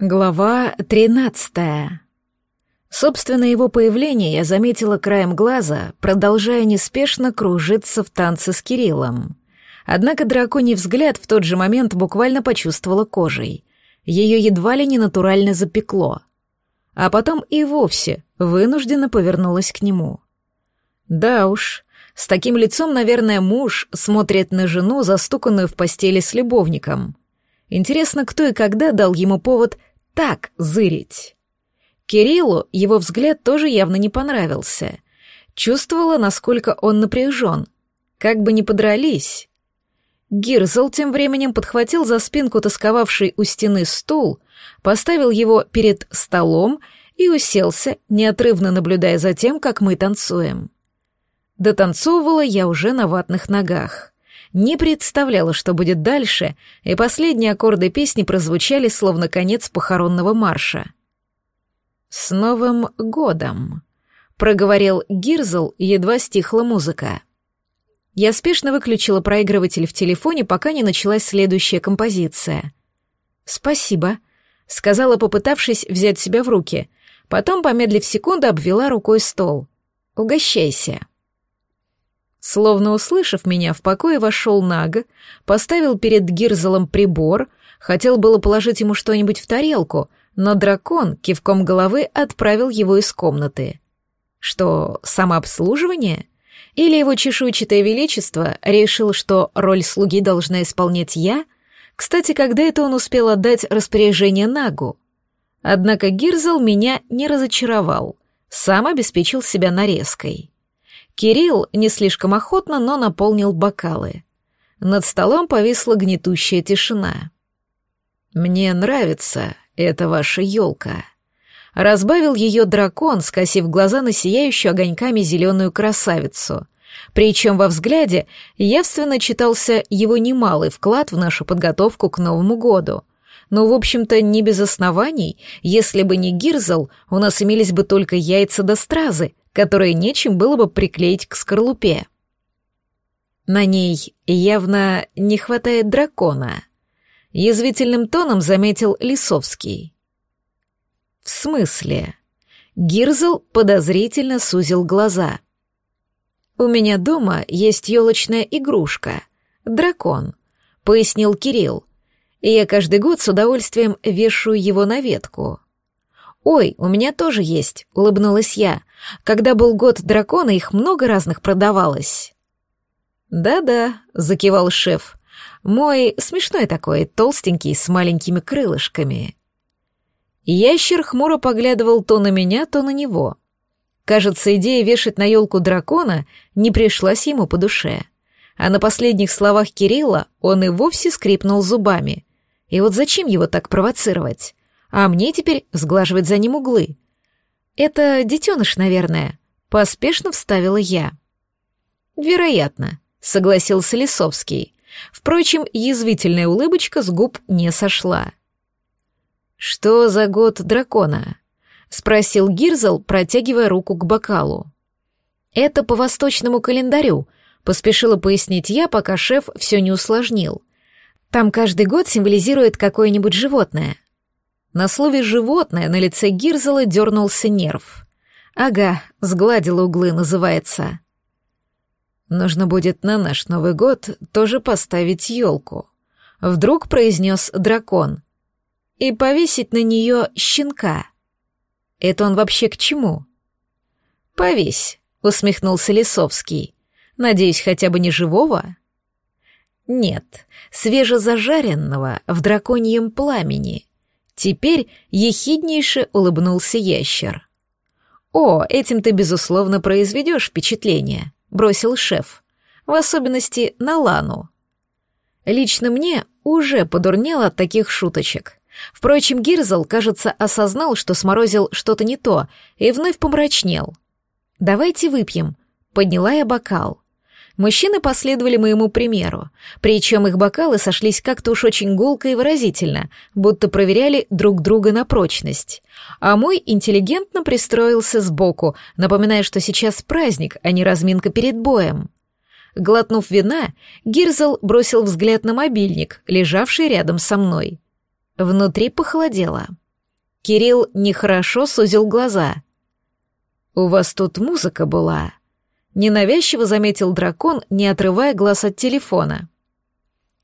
Глава тринадцатая. Собственно, его появление я заметила краем глаза, продолжая неспешно кружиться в танце с Кириллом. Однако драконий взгляд в тот же момент буквально почувствовала кожей. Ее едва ли не натурально запекло. А потом и вовсе вынужденно повернулась к нему. Да уж, с таким лицом, наверное, муж смотрит на жену, застуканную в постели с любовником — Интересно, кто и когда дал ему повод так зырить? Кириллу его взгляд тоже явно не понравился. Чувствовала, насколько он напряжен. Как бы ни подрались. Гирзл тем временем подхватил за спинку тосковавший у стены стул, поставил его перед столом и уселся, неотрывно наблюдая за тем, как мы танцуем. Дотанцовывала я уже на ватных ногах не представляла, что будет дальше, и последние аккорды песни прозвучали словно конец похоронного марша. «С Новым годом!» — проговорил Гирзл, едва стихла музыка. Я спешно выключила проигрыватель в телефоне, пока не началась следующая композиция. «Спасибо», — сказала, попытавшись взять себя в руки. Потом, помедлив секунду, обвела рукой стол. «Угощайся». Словно услышав меня, в покое вошел Нага, поставил перед Гирзелом прибор, хотел было положить ему что-нибудь в тарелку, но дракон кивком головы отправил его из комнаты. Что, самообслуживание? Или его чешуйчатое величество решил, что роль слуги должна исполнять я? Кстати, когда это он успел отдать распоряжение Нагу? Однако Гирзел меня не разочаровал, сам обеспечил себя нарезкой. Кирилл не слишком охотно, но наполнил бокалы. Над столом повисла гнетущая тишина. «Мне нравится эта ваша елка», — разбавил ее дракон, скосив глаза на сияющую огоньками зеленую красавицу. Причем во взгляде явственно читался его немалый вклад в нашу подготовку к Новому году. Но, в общем-то, не без оснований, если бы не Гирзл, у нас имелись бы только яйца до стразы, которые нечем было бы приклеить к скорлупе. На ней явно не хватает дракона, язвительным тоном заметил Лисовский. В смысле? Гирзл подозрительно сузил глаза. У меня дома есть елочная игрушка, дракон, пояснил Кирилл. И я каждый год с удовольствием вешаю его на ветку. «Ой, у меня тоже есть», — улыбнулась я. «Когда был год дракона, их много разных продавалось». «Да-да», — закивал шеф. «Мой смешной такой, толстенький, с маленькими крылышками». Ящер хмуро поглядывал то на меня, то на него. Кажется, идея вешать на елку дракона не пришлась ему по душе. А на последних словах Кирилла он и вовсе скрипнул зубами. И вот зачем его так провоцировать? А мне теперь сглаживать за ним углы. Это детеныш, наверное, поспешно вставила я. Вероятно, согласился Лисовский. Впрочем, язвительная улыбочка с губ не сошла. «Что за год дракона?» — спросил Гирзл, протягивая руку к бокалу. «Это по восточному календарю», — поспешила пояснить я, пока шеф все не усложнил. «Там каждый год символизирует какое-нибудь животное. На слове «животное» на лице Гирзела дернулся нерв. «Ага, сгладила углы, называется». «Нужно будет на наш Новый год тоже поставить елку», — вдруг произнес дракон. «И повесить на нее щенка». «Это он вообще к чему?» «Повесь», — усмехнулся Лисовский. «Надеюсь, хотя бы не живого?» «Нет, свежезажаренного в драконьем пламени», Теперь ехиднейше улыбнулся ящер. «О, этим ты, безусловно, произведешь впечатление», — бросил шеф. «В особенности на Лану». Лично мне уже подурнело от таких шуточек. Впрочем, Гирзл, кажется, осознал, что сморозил что-то не то, и вновь помрачнел. «Давайте выпьем», — подняла я бокал. Мужчины последовали моему примеру, причем их бокалы сошлись как-то уж очень гулко и выразительно, будто проверяли друг друга на прочность. А мой интеллигентно пристроился сбоку, напоминая, что сейчас праздник, а не разминка перед боем. Глотнув вина, Гирзл бросил взгляд на мобильник, лежавший рядом со мной. Внутри похолодело. Кирилл нехорошо сузил глаза. «У вас тут музыка была», — ненавязчиво заметил дракон, не отрывая глаз от телефона.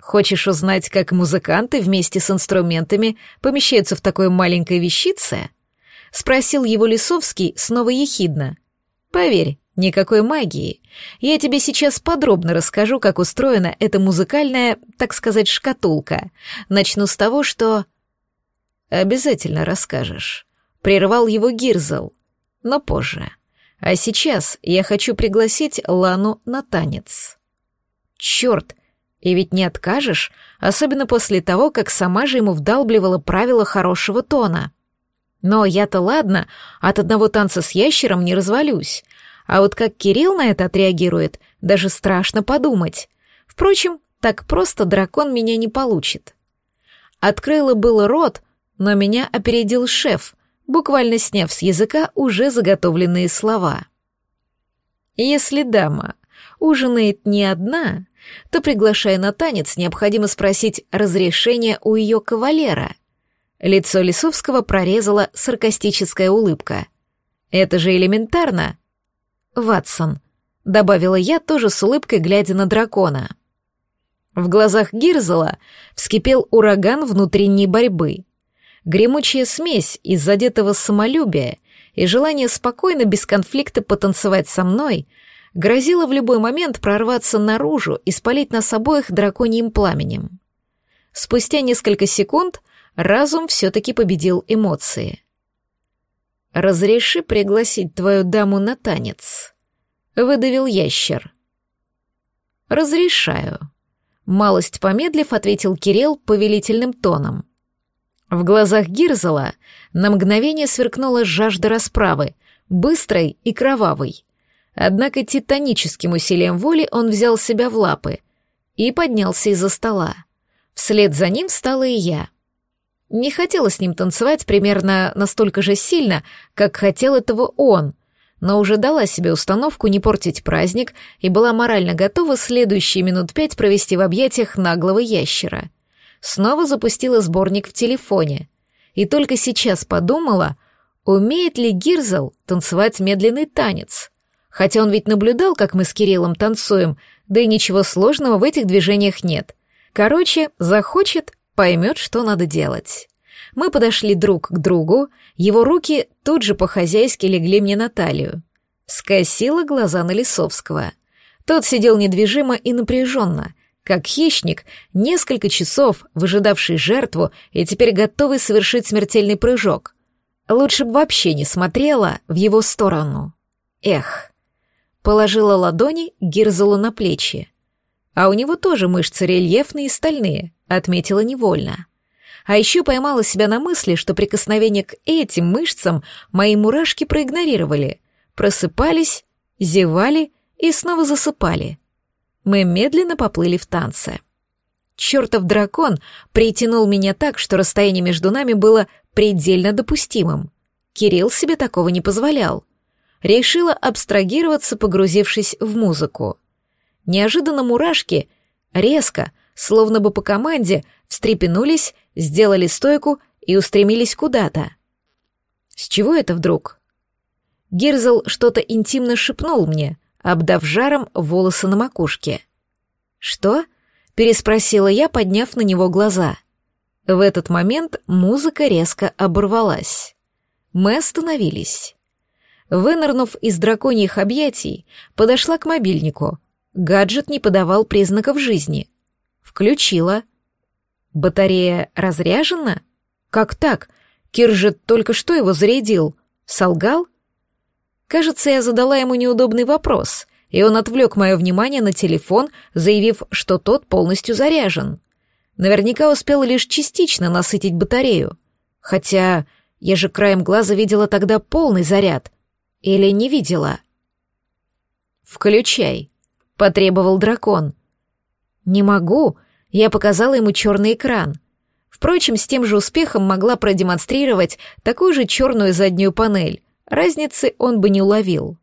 «Хочешь узнать, как музыканты вместе с инструментами помещаются в такой маленькой вещице?» — спросил его Лисовский снова ехидно. «Поверь, Никакой магии. Я тебе сейчас подробно расскажу, как устроена эта музыкальная, так сказать, шкатулка. Начну с того, что... Обязательно расскажешь. Прервал его Гирзл. Но позже. А сейчас я хочу пригласить Лану на танец. Черт, и ведь не откажешь, особенно после того, как сама же ему вдалбливала правила хорошего тона. Но я-то ладно, от одного танца с ящером не развалюсь. А вот как Кирилл на это отреагирует, даже страшно подумать. Впрочем, так просто дракон меня не получит. Открыла было рот, но меня опередил шеф, буквально сняв с языка уже заготовленные слова. Если дама ужинает не одна, то, приглашая на танец, необходимо спросить разрешения у ее кавалера. Лицо Лисовского прорезала саркастическая улыбка. Это же элементарно. Ватсон», — добавила я тоже с улыбкой, глядя на дракона. В глазах Гирзела вскипел ураган внутренней борьбы. Гремучая смесь из задетого самолюбия и желания спокойно, без конфликта потанцевать со мной грозила в любой момент прорваться наружу и спалить нас обоих драконьим пламенем. Спустя несколько секунд разум все-таки победил эмоции. «Разреши пригласить твою даму на танец», — выдавил ящер. «Разрешаю», — малость помедлив ответил Кирилл повелительным тоном. В глазах Гирзела на мгновение сверкнула жажда расправы, быстрой и кровавой. Однако титаническим усилием воли он взял себя в лапы и поднялся из-за стола. Вслед за ним встала и я — не хотела с ним танцевать примерно настолько же сильно, как хотел этого он, но уже дала себе установку не портить праздник и была морально готова следующие минут пять провести в объятиях наглого ящера. Снова запустила сборник в телефоне. И только сейчас подумала, умеет ли Гирзел танцевать медленный танец. Хотя он ведь наблюдал, как мы с Кириллом танцуем, да и ничего сложного в этих движениях нет. Короче, захочет, поймет, что надо делать. Мы подошли друг к другу, его руки тут же по-хозяйски легли мне на талию. Скосила глаза на Лисовского. Тот сидел недвижимо и напряженно, как хищник, несколько часов выжидавший жертву и теперь готовый совершить смертельный прыжок. Лучше бы вообще не смотрела в его сторону. Эх. Положила ладони Гирзелу на плечи. А у него тоже мышцы рельефные и стальные, отметила невольно. А еще поймала себя на мысли, что прикосновение к этим мышцам мои мурашки проигнорировали, просыпались, зевали и снова засыпали. Мы медленно поплыли в танце. Чертов дракон притянул меня так, что расстояние между нами было предельно допустимым. Кирилл себе такого не позволял. Решила абстрагироваться, погрузившись в музыку. Неожиданно мурашки резко, словно бы по команде, встрепенулись, сделали стойку и устремились куда-то. С чего это вдруг? Гирзл что-то интимно шепнул мне, обдав жаром волосы на макушке. «Что?» — переспросила я, подняв на него глаза. В этот момент музыка резко оборвалась. Мы остановились. Вынырнув из драконьих объятий, подошла к мобильнику, Гаджет не подавал признаков жизни. Включила. Батарея разряжена? Как так? Кир же только что его зарядил. Солгал? Кажется, я задала ему неудобный вопрос, и он отвлек мое внимание на телефон, заявив, что тот полностью заряжен. Наверняка успел лишь частично насытить батарею. Хотя я же краем глаза видела тогда полный заряд. Или не видела? «Включай», потребовал дракон. «Не могу», — я показала ему черный экран. Впрочем, с тем же успехом могла продемонстрировать такую же черную заднюю панель. Разницы он бы не уловил.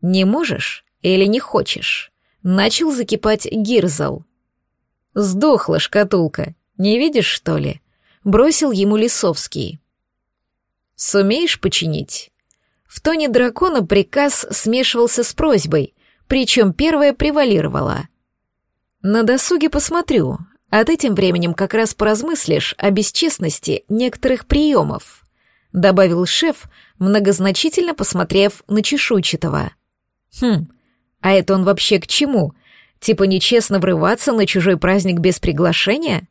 «Не можешь или не хочешь?» — начал закипать Гирзал. «Сдохла шкатулка, не видишь, что ли?» — бросил ему Лисовский. Сумеешь починить?» В тоне дракона приказ смешивался с просьбой, причем первая превалировала. «На досуге посмотрю, а ты тем временем как раз поразмыслишь о бесчестности некоторых приемов», — добавил шеф, многозначительно посмотрев на чешуйчатого. «Хм, а это он вообще к чему? Типа нечестно врываться на чужой праздник без приглашения?»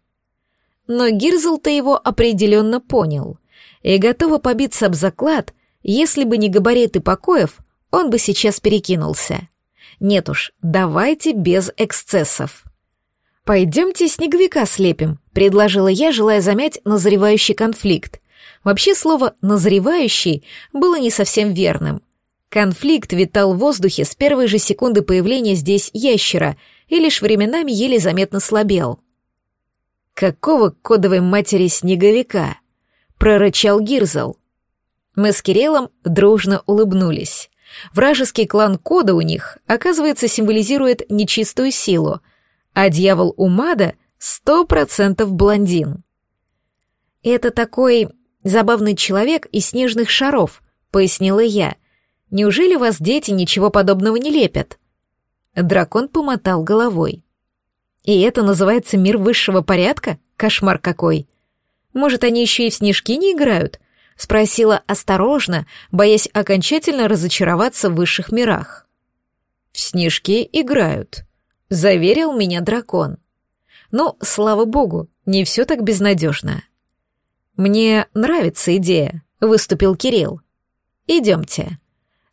Но Гирзл-то его определенно понял и готова побиться об заклад, если бы не габариты покоев, он бы сейчас перекинулся. Нет уж, давайте без эксцессов. «Пойдемте снеговика слепим», — предложила я, желая замять назревающий конфликт. Вообще слово «назревающий» было не совсем верным. Конфликт витал в воздухе с первой же секунды появления здесь ящера и лишь временами еле заметно слабел. «Какого кодовой матери снеговика?» — прорычал Гирзл. Мы с Кириллом дружно улыбнулись. Вражеский клан Кода у них, оказывается, символизирует нечистую силу — а дьявол Умада — сто процентов блондин. «Это такой забавный человек из снежных шаров», — пояснила я. «Неужели вас дети ничего подобного не лепят?» Дракон помотал головой. «И это называется мир высшего порядка? Кошмар какой! Может, они еще и в снежки не играют?» — спросила осторожно, боясь окончательно разочароваться в высших мирах. «В снежки играют», — заверил меня дракон. «Ну, слава богу, не все так безнадежно». «Мне нравится идея», — выступил Кирилл. «Идемте».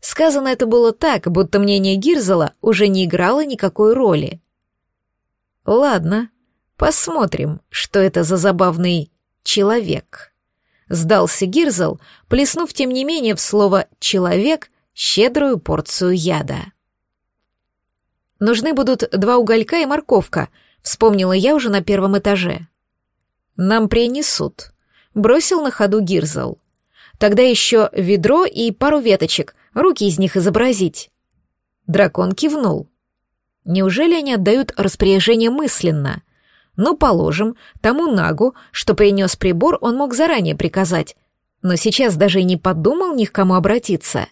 Сказано это было так, будто мнение Гирзела уже не играло никакой роли. «Ладно, посмотрим, что это за забавный человек». Сдался Гирзел, плеснув тем не менее в слово «человек» щедрую порцию яда. Нужны будут два уголька и морковка, вспомнила я уже на первом этаже. Нам принесут. Бросил на ходу Гирзл. Тогда еще ведро и пару веточек, руки из них изобразить. Дракон кивнул. Неужели они отдают распоряжение мысленно? Ну, положим, тому Нагу, что принес прибор, он мог заранее приказать, но сейчас даже и не подумал ни к кому обратиться.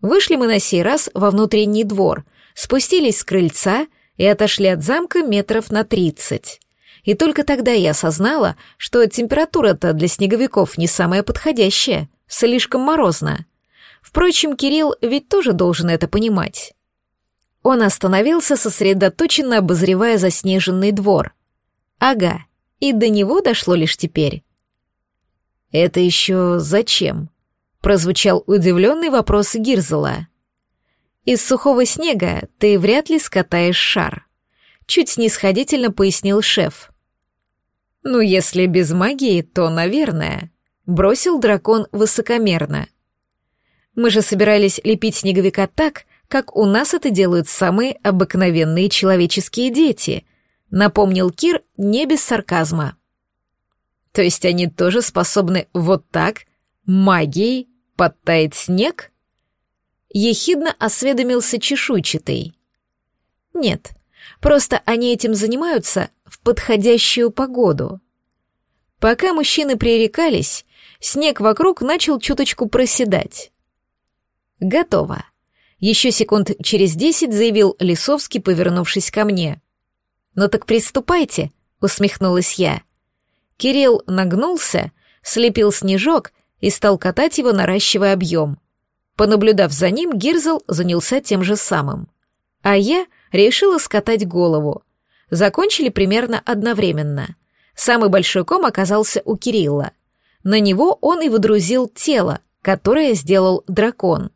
Вышли мы на сей раз во внутренний двор — спустились с крыльца и отошли от замка метров на тридцать. И только тогда я осознала, что температура-то для снеговиков не самая подходящая, слишком морозно. Впрочем, Кирилл ведь тоже должен это понимать. Он остановился, сосредоточенно обозревая заснеженный двор. Ага, и до него дошло лишь теперь. «Это еще зачем?» — прозвучал удивленный вопрос Гирзела. Из сухого снега ты вряд ли скатаешь шар. Чуть снисходительно пояснил шеф. Ну, если без магии, то, наверное. Бросил дракон высокомерно. Мы же собирались лепить снеговика так, как у нас это делают самые обыкновенные человеческие дети, напомнил Кир не без сарказма. То есть они тоже способны вот так, магией, подтаять снег? Ехидно осведомился чешуйчатый. Нет, просто они этим занимаются в подходящую погоду. Пока мужчины пререкались, снег вокруг начал чуточку проседать. Готово. Еще секунд через десять заявил Лисовский, повернувшись ко мне. «Ну так приступайте», — усмехнулась я. Кирилл нагнулся, слепил снежок и стал катать его, наращивая объем — Понаблюдав за ним, Гирзл занялся тем же самым. А я решила скатать голову. Закончили примерно одновременно. Самый большой ком оказался у Кирилла. На него он и выдрузил тело, которое сделал дракон.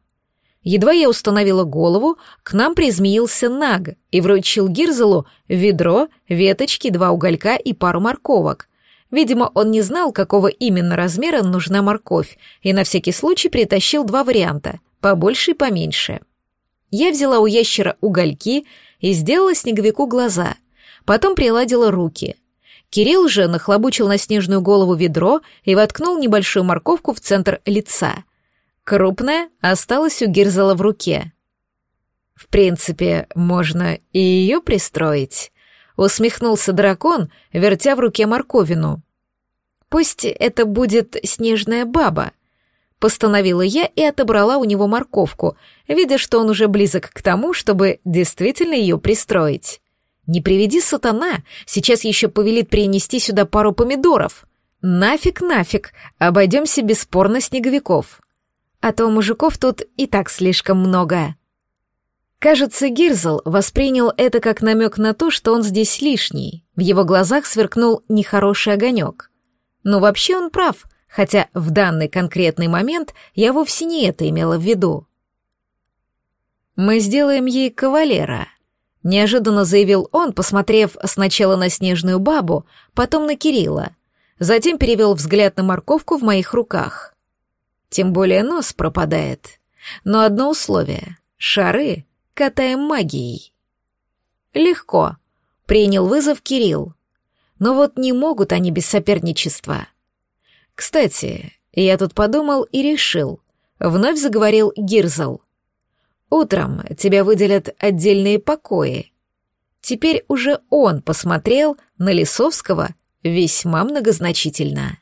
Едва я установила голову, к нам призмеился Наг и вручил Гирзелу ведро, веточки, два уголька и пару морковок — Видимо, он не знал, какого именно размера нужна морковь, и на всякий случай притащил два варианта, побольше и поменьше. Я взяла у ящера угольки и сделала снеговику глаза, потом приладила руки. Кирилл же нахлобучил на снежную голову ведро и воткнул небольшую морковку в центр лица. Крупная осталась у Гирзела в руке. «В принципе, можно и ее пристроить», — усмехнулся дракон, вертя в руке морковину. «Пусть это будет снежная баба», Постановила я и отобрала у него морковку, видя, что он уже близок к тому, чтобы действительно ее пристроить. Не приведи сатана, сейчас еще повелит принести сюда пару помидоров. Нафиг, нафиг, обойдемся бесспорно снеговиков. А то мужиков тут и так слишком много. Кажется, Гирзл воспринял это как намек на то, что он здесь лишний. В его глазах сверкнул нехороший огонек. Но вообще он прав, хотя в данный конкретный момент я вовсе не это имела в виду. «Мы сделаем ей кавалера», — неожиданно заявил он, посмотрев сначала на снежную бабу, потом на Кирилла, затем перевел взгляд на морковку в моих руках. Тем более нос пропадает. Но одно условие — шары катаем магией. Легко, принял вызов Кирилл. Но вот не могут они без соперничества. Кстати, я тут подумал и решил. Вновь заговорил Гирзл. Утром тебя выделят отдельные покои. Теперь уже он посмотрел на Лисовского весьма многозначительно.